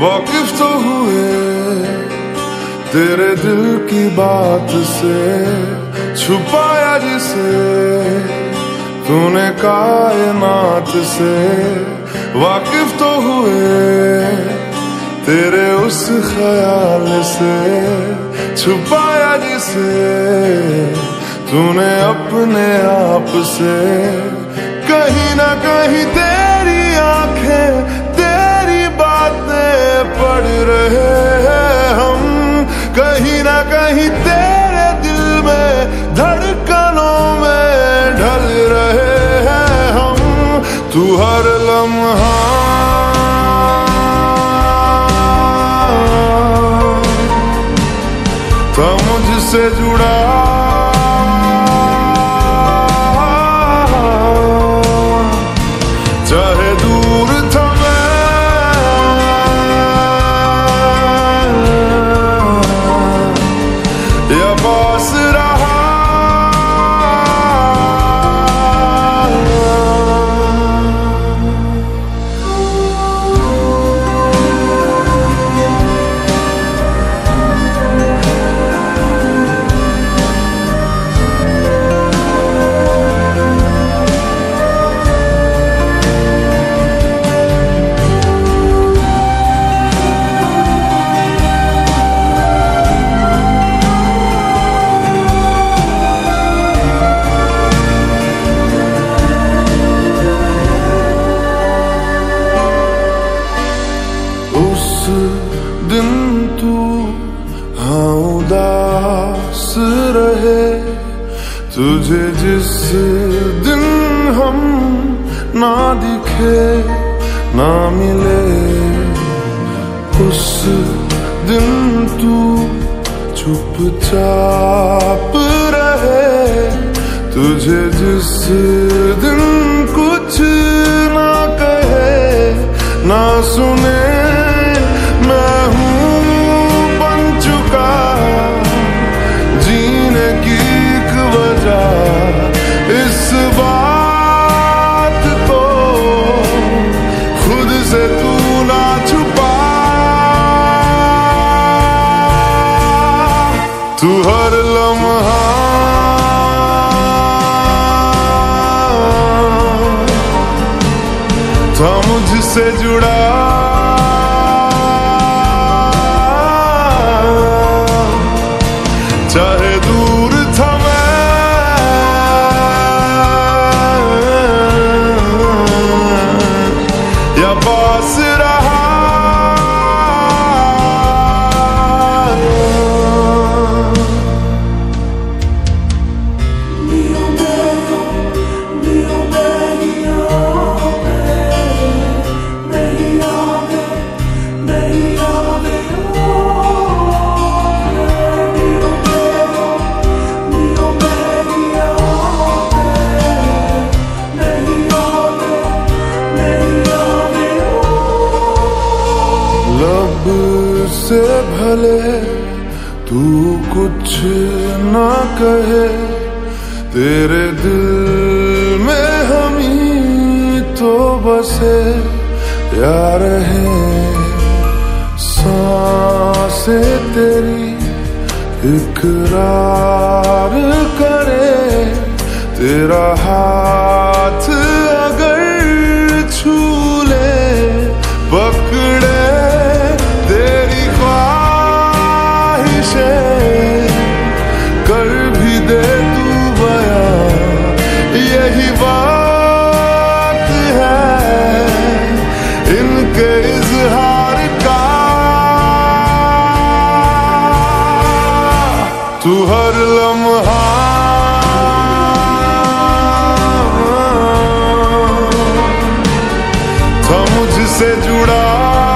वाकिफ तो हुए तेरे दिल की बात से, छुपाया जिसे, तूने कायनात से, वाकिफ तो हुए तेरे उस ख्याल से, छुपाया जिसे, तूने अपने आप से, कहीं ना कहीं तेरे हम। कहीं ना कहीं तेरे दिल में धड़कनों में ढल रहे हैं हम। तू हर लम्हा। था मुझसे जुड़ा मैं या तुझे जिस दिन हम ना दिखे, ना मिले, उस दिन तू चुपचाप रहे। तुझे जिस दिन कुछ ना कहे, ना सुने लम्हा था मुझसे जुड़ा। लब से भले तू कुछ ना कहे, तेरे दिल में हम ही तो बसे यार है साँसें तेरी, इकरार करे, तेरा हाथ तू हर लम्हा। था मुझसे जुड़ा।